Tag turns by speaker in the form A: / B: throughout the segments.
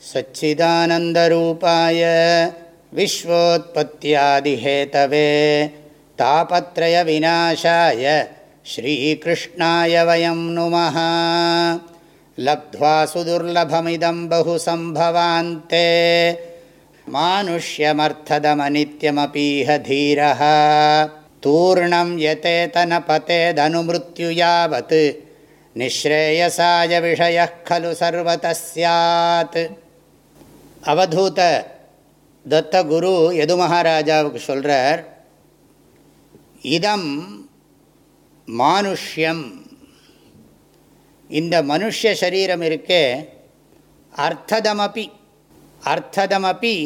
A: सच्चिदानन्दरूपाय विश्वोत्पत्त्यादिहेतवे तापत्रयविनाशाय श्रीकृष्णाय वयं नुमः। लब्ध्वा सुदुर्लभमिदं बहुसम्भवान्ते। मानुष्यमर्थदमनित्यमपीह धीरः। तूर्णं यतेतनपतेदनुमृत्यु यावत्। निःश्रेयसाय विषयः खलु सर्वतः स्यात् அவதூத தத்த குரு எது மகாராஜாவுக்கு சொல்கிறார் இதம் மானுஷ்யம். இந்த மனுஷ சரீரம் இருக்கே அர்த்ததமப்பி அர்த்ததமப்பி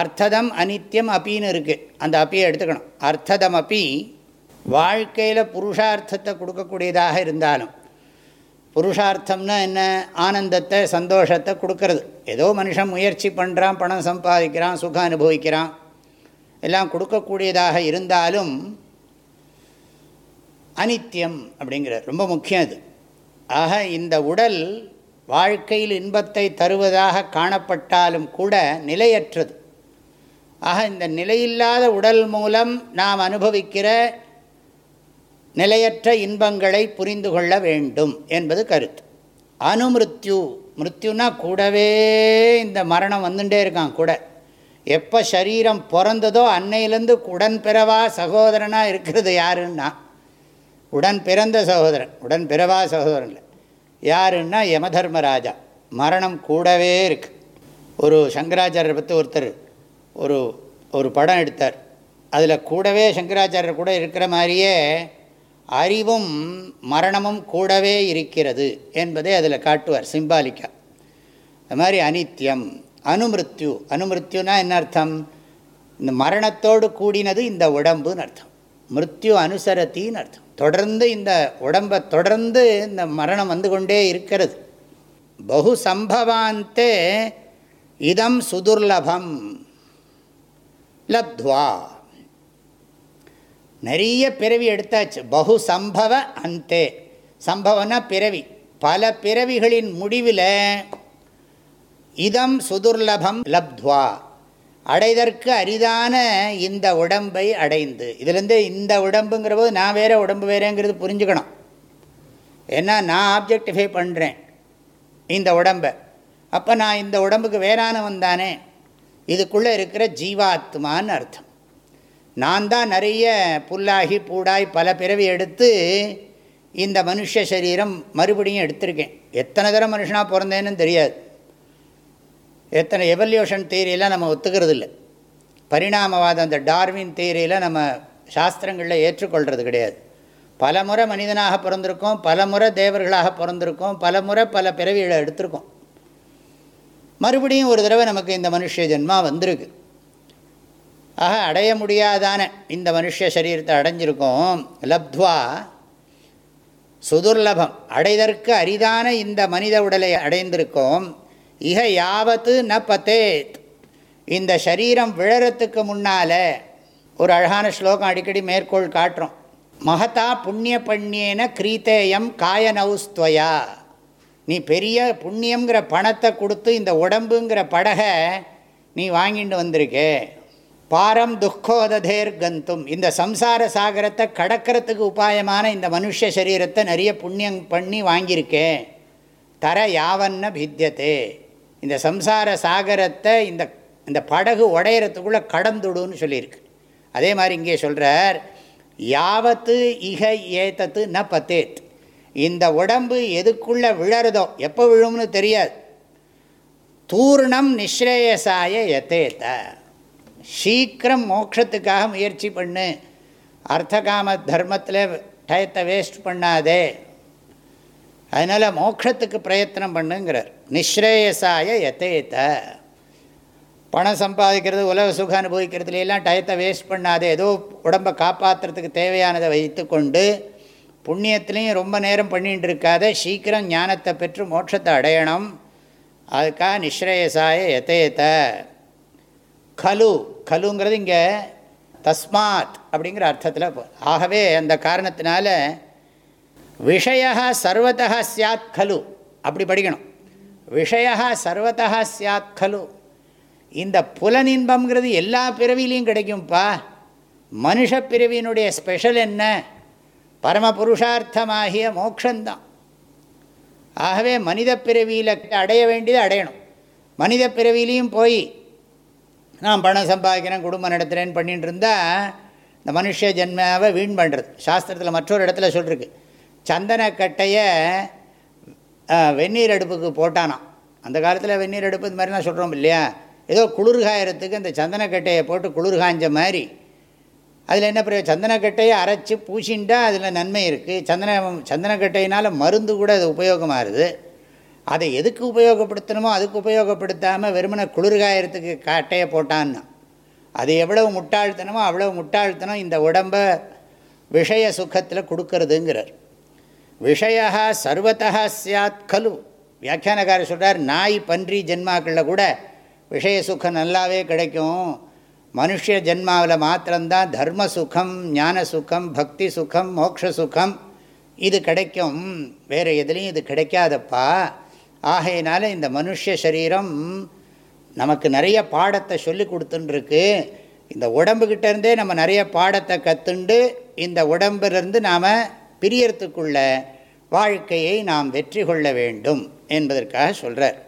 A: அர்த்ததம் அனித்யம் அப்பின்னு இருக்குது அந்த அப்பியை எடுத்துக்கணும். அர்த்ததமப்பி வாழ்க்கையில் புருஷார்த்தத்தை கொடுக்கக்கூடியதாக இருந்தாலும் புருஷார்த்தம்னா என்ன? ஆனந்தத்தை சந்தோஷத்தை கொடுக்கறது. ஏதோ மனுஷன் முயற்சி பண்ணுறான் பணம் சம்பாதிக்கிறான் சுகம் அனுபவிக்கிறான். எல்லாம் கொடுக்கக்கூடியதாக இருந்தாலும் அனித்தியம் அப்படிங்கிறது ரொம்ப முக்கியம் அது. ஆக இந்த உடல் வாழ்க்கையில் இன்பத்தை தருவதாக காணப்பட்டாலும் கூட நிலையற்றது. ஆக இந்த நிலையில்லாத உடல் மூலம் நாம் அனுபவிக்கிற நிலையற்ற இன்பங்களை புரிந்து கொள்ள வேண்டும் என்பது கருத்து. அனுமிருத்யு மிருத்யுனா கூடவே இந்த மரணம் வந்துட்டே இருக்கான் கூட. எப்போ சரீரம் பிறந்ததோ அன்னையிலேருந்து உடன் பிறவா சகோதரனாக இருக்கிறது யாருன்னா? உடன் பிறந்த சகோதரன் உடன் பிறவா சகோதரன் இல்லை. யாருன்னா யமதர்மராஜா. மரணம் கூடவே இருக்கு. ஒரு சங்கராச்சாரியரை பற்றி ஒருத்தர் ஒரு ஒரு படம் எடுத்தார். அதில் கூடவே சங்கராச்சாரியர் கூட இருக்கிற மாதிரியே அறிவும் மரணமும் கூடவே இருக்கிறது என்பதை அதில் காட்டுவார் சிம்பாலிக்கா. அது மாதிரி அனித்யம் அனுமிருத்யு. அனுமிருத்யுனா என்ன அர்த்தம்? இந்த மரணத்தோடு கூடினது இந்த உடம்புன்னு அர்த்தம். மிருத்யு அனுசரத்தின்னு அர்த்தம். தொடர்ந்து இந்த உடம்பை தொடர்ந்து இந்த மரணம் வந்து கொண்டே இருக்கிறது. பகு சம்பவாந்தே இதம் சுதுர்லபம். லப்துவா. நிறைய பிறவி எடுத்தாச்சு. பகு சம்பவ அந்தே. சம்பவனா பிறவி. பல பிறவிகளின் முடிவில் இதம் சுதுர்லபம் லப்துவா. அடைதற்கு அரிதான இந்த உடம்பை அடைந்து. இதுலேருந்து இந்த உடம்புங்கிற போது நான் வேறு உடம்பு வேறேங்கிறது புரிஞ்சுக்கணும். ஏன்னா நான் ஆப்ஜெக்டிஃபை பண்ணுறேன் இந்த உடம்பை. அப்போ நான் இந்த உடம்புக்கு வேறானவன் தானே. இதுக்குள்ளே இருக்கிற ஜீவாத்மான்னு அர்த்தம். நான் தான் நிறைய புல்லாகி பூடாய் பல பிறவி எடுத்து இந்த மனுஷ சரீரம் மறுபடியும் எடுத்திருக்கேன். எத்தனை தடவை மனுஷனாக பிறந்தேன்னு தெரியாது. எத்தனை எவல்யூஷன் தேரியெல்லாம் நம்ம ஒத்துக்கிறது இல்லை பரிணாமவாதம் அந்த டார்வின் தேரியில் நம்ம சாஸ்திரங்களில் ஏற்றுக்கொள்கிறது கிடையாது. பல முறை மனிதனாக பிறந்திருக்கோம் பல முறை தேவர்களாக பிறந்திருக்கோம் பல முறை பல பிறவிகளை எடுத்திருக்கோம். மறுபடியும் ஒரு தடவை நமக்கு இந்த மனுஷ ஜென்மா வந்திருக்கு. ஆக அடைய முடியாதான. இந்த மனுஷ சரீரத்தை அடைஞ்சிருக்கோம். லப்துவா சுதுர்லபம். அடைதற்கு அரிதான இந்த மனித உடலை அடைந்திருக்கோம். இக யாவத்து ந பத்தேத். இந்த சரீரம் விழறத்துக்கு முன்னால் ஒரு அழகான ஸ்லோகம் அடிக்கடி மேற்கோள் காட்டுறோம். மகதா புண்ணிய பண்ணியேன கிரீத்தேயம் காயனௌஸ்துவயா. நீ பெரிய புண்ணியங்கிற பணத்தை கொடுத்து இந்த உடம்புங்கிற படகை நீ வாங்கிட்டு வந்திருக்கே. பாரம் துக்கோததேர் கந்தும் இந்த சம்சார சாகரத்தை கடக்கிறதுக்கு உபாயமான இந்த மனுஷ சரீரத்தை நிறைய புண்ணியம் பண்ணி வாங்கியிருக்கேன். தர யாவன்ன பித்தியத்தே இந்த சம்சார சாகரத்தை இந்த இந்த படகு உடையிறதுக்குள்ளே கடந்துடுன்னு சொல்லியிருக்கு. அதே மாதிரி இங்கே சொல்கிறார் யாவத்து இக ஏத்தத்து ந பத்தேத். இந்த உடம்பு எதுக்குள்ளே விழறதோ எப்போ விழும்னு தெரியாது. தூர்ணம் நிஸ்ரேயசாய எத்தேத்த சீக்கிரம் மோட்சத்துக்காக முயற்சி பண்ணு. அர்த்தகாம தர்மத்தில் டயத்தை வேஸ்ட் பண்ணாதே. அதனால் மோட்சத்துக்கு பிரயத்தனம் பண்ணுங்கிறார். நிஸ்ரேயசாய எத்தேத்த பணம் சம்பாதிக்கிறது உலக சுகம் அனுபவிக்கிறதுலாம் டயத்தை வேஸ்ட் பண்ணாதே. ஏதோ உடம்பை காப்பாற்றுறதுக்கு தேவையானதை வைத்து கொண்டு புண்ணியத்துலேயும் ரொம்ப நேரம் பண்ணிகிட்டு இருக்காத. சீக்கிரம் ஞானத்தை பெற்று மோட்சத்தை அடையணும். அதுக்காக நிஸ்ரேயசாய எத்தேத்த கலு கலுங்கிறது இங்கே தஸ்மாத் அப்படிங்கிற அர்த்தத்தில் ஆகவே அந்த காரணத்தினால விஷய சர்வத்தா சாத் கலு. அப்படி படிக்கணும். விஷய சர்வதா சாத் கலு. இந்த புலனின்பம்ங்கிறது எல்லா பிறவிலையும் கிடைக்கும்ப்பா மனுஷ பிறவியினுடைய ஸ்பெஷல் என்ன? பரம புருஷார்த்தமாகிய மோக்ஷந்தான். ஆகவே மனித பிறவியில் அடைய வேண்டியது அடையணும். மனித பிறவிலையும் போய் நான் பணம் சம்பாதிக்கிறேன் குடும்பம் நடத்துகிறேன்னு பண்ணிட்டு இருந்தால் இந்த மனுஷ ஜென்மாவை வீண் பண்ணுறது சாஸ்திரத்தில் மற்றொரு இடத்துல சொல்லிருக்கு. சந்தனக்கட்டையை வெந்நீர் அடுப்புக்கு போட்டானான் அந்த காலத்தில் வெந்நீர் அடுப்பு இந்த மாதிரிலாம் சொல்கிறோம் இல்லையா? ஏதோ குளிர்காயறதுக்கு அந்த சந்தனக்கட்டையை போட்டு குளிர்காய்ஞ்ச மாதிரி. அதில் என்ன பிரயோஜனம்? சந்தனக்கட்டையை அரைச்சி பூசின்ட்டா அதில் நன்மை இருக்குது சந்தன சந்தனக்கட்டையினால் மருந்து கூட அது உபயோகமாகுது. அதை எதுக்கு உபயோகப்படுத்தணுமோ அதுக்கு உபயோகப்படுத்தாமல் வெறுமனை குளிர்காயறதுக்கு கட்டையை போட்டான்னா. அது எவ்வளவு முட்டாள்தனமோ அவ்வளவு முட்டாள்தனம் இந்த உடம்பை விஷய சுகத்தில் கொடுக்கறதுங்கிறார். விஷயா சர்வத்தா சாத் கலு. வியாக்கியானக்காரர் சொல்கிறார் நாய் பன்றி ஜென்மாக்களில் கூட விஷய சுகம் நல்லாவே கிடைக்கும். மனுஷ ஜென்மாவில் மாத்திரம்தான் தர்ம சுகம் ஞான சுகம் பக்தி சுகம் மோக்ஷ சுகம் இது கிடைக்கும். வேறு எதுலேயும் இது கிடைக்காதப்பா. ஆகையினால இந்த மனுஷ சரீரம் நமக்கு நிறைய பாடத்தை சொல்லி கொடுத்துன்ட்ருக்கு இந்த உடம்புக்கிட்டேருந்தே நம்ம நிறைய பாடத்தை கற்றுண்டு இந்த உடம்பிலிருந்து நாம் பிரியறதுக்குள்ள வாழ்க்கையை நாம் வெற்றி கொள்ள வேண்டும் என்பதற்காக சொல்கிறார்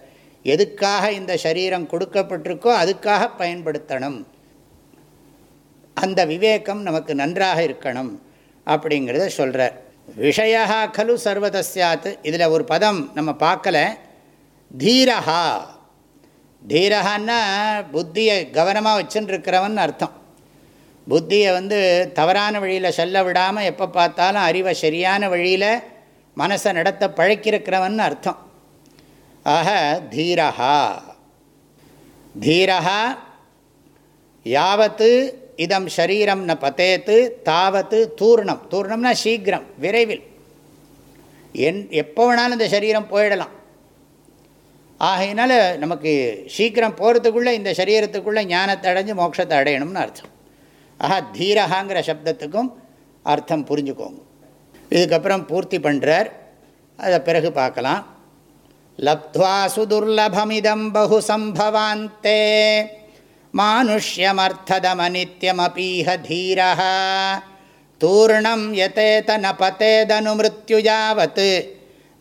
A: எதுக்காக இந்த சரீரம் கொடுக்கப்பட்டிருக்கோ அதுக்காக பயன்படுத்தணும். அந்த விவேகம் நமக்கு நன்றாக இருக்கணும் அப்படிங்கிறத சொல்கிறார் விஷயா கலு சர்வதஸ்யாத் இதில் ஒரு பதம் நம்ம பார்க்கல. தீரஹா. தீரஹான்னா புத்தியை கவனமாக வச்சுருக்கிறவன் அர்த்தம். புத்தியை வந்து தவறான வழியில் செல்ல விடாமல் எப்போ பார்த்தாலும் அறிவை சரியான வழியில் மனசை நடத்த பழக்கிருக்கிறவன் அர்த்தம். ஆக தீரஹா. தீரஹா யாவத்து இதம் ஷரீரம் ந பத்தேத்து தாவத்து தூர்ணம். தூர்ணம்னா சீக்கிரம் விரைவில். என் எப்போ வேணாலும் இந்த சரீரம் போயிடலாம். ஆகையினால நமக்கு சீக்கிரம் போகிறதுக்குள்ளே இந்த சரீரத்துக்குள்ளே ஞானத்தை அடைஞ்சு மோட்சத்தை அடையணும்னு அர்த்தம். ஆஹா தீரகாங்கிற சப்தத்துக்கும் அர்த்தம் புரிஞ்சுக்கோங்க. இதுக்கப்புறம் பூர்த்தி பண்ணுறார் அதை பிறகு பார்க்கலாம். லப்துவா சுதுர்லபமிதம் பகு சம்பவாந்தே. மானுஷ்யமர்த்ததமனித்யமபீஹ தீரா தூர்ணம் எதேத ந பதேதனு மிருத்யுஜாவத்